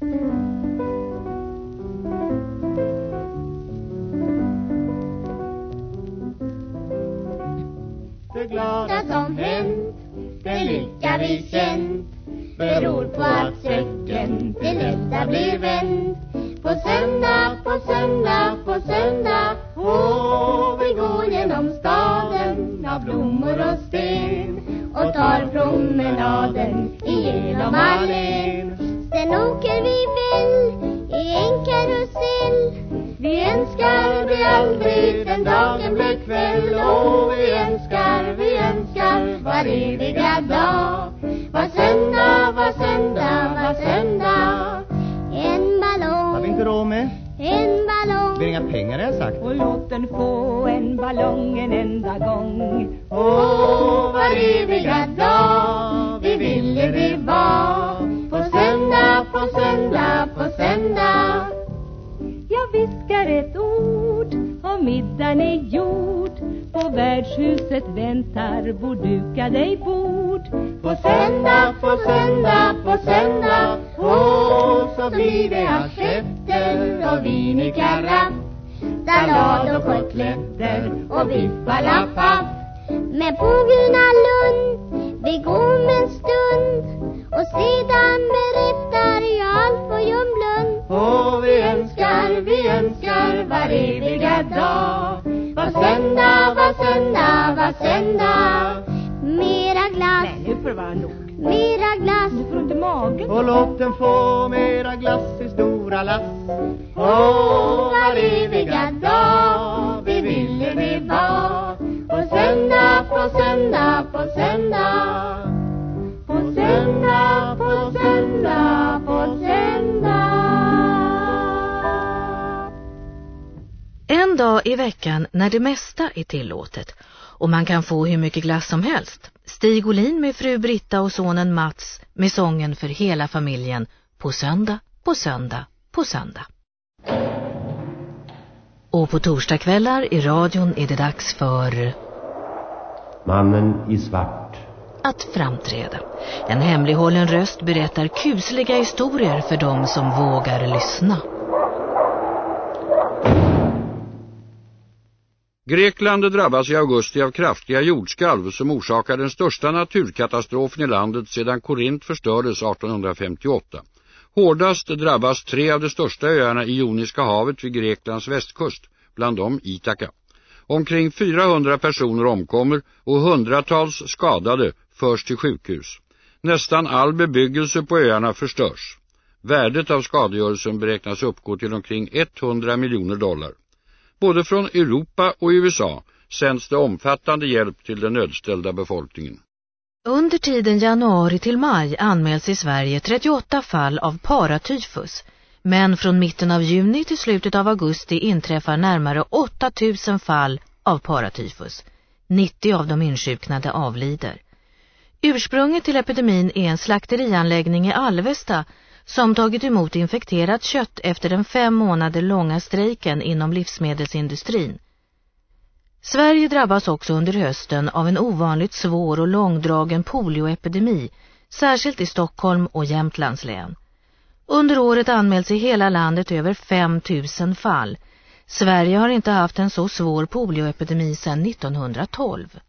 Det glada som hänt, den lycka vi känt beror på att säcken till nästa blir vänd. På söndag, på söndag, på söndag Åh, vi går genom staden av blommor och sten och tar promenaden igenom allén. Aldrig den dagen blev kväll. Och vi önskar, vi önskar var eviga dag. Var söndag, var söndag, var söndag. En ballong. Har vi inte råd med? En ballong. Det blir inga pengar har jag sagt. Och låt den få en ballong en enda gång. Åh, var eviga dag middagen är gjord. På värdshuset väntar borddukade bord. På söndag, på söndag, på söndag. Åh, så blir det assietter och vin i karaff Sallad och kotletter och biff à la paff. Men på Gröna Lund. Vi går med en stund. Dag Var söndag, var söndag, var söndag. Mera glass, Nej, nu får det vara nog. Mera glass. Du får inte magen. Och låt den få mera glass i stora lass. Åh, var eviga dag En dag i veckan när det mesta är tillåtet och man kan få hur mycket glass som helst. Stig Olin med fru Britta och sonen Mats med sången för hela familjen på söndag, på söndag, på söndag. Och på torsdagskvällar i radion är det dags för Mannen i svart. att framträda. En hemlighållen röst berättar kusliga historier för dem som vågar lyssna. Grekland drabbas i augusti av kraftiga jordskalv som orsakar den största naturkatastrofen i landet sedan Korint förstördes 1858. Hårdast drabbas tre av de största öarna i Joniska havet vid Greklands västkust, bland dem Ithaka. Omkring 400 personer omkommer och hundratals skadade förs till sjukhus. Nästan all bebyggelse på öarna förstörs. Värdet av skadegörelsen beräknas uppgå till omkring 100 miljoner dollar. Både från Europa och USA sänds det omfattande hjälp till den nödställda befolkningen. Under tiden januari till maj anmäls i Sverige 38 fall av paratyfus. Men från mitten av juni till slutet av augusti inträffar närmare 8000 fall av paratyfus. 90 av de insjuknade avlider. Ursprunget till epidemin är en slakterianläggning i Alvesta som tagit emot infekterat kött efter den fem månader långa strejken inom livsmedelsindustrin. Sverige drabbas också under hösten av en ovanligt svår och långdragen polioepidemi, särskilt i Stockholm och Jämtlands län. Under året anmäls i hela landet över 5 000 fall. Sverige har inte haft en så svår polioepidemi sedan 1912.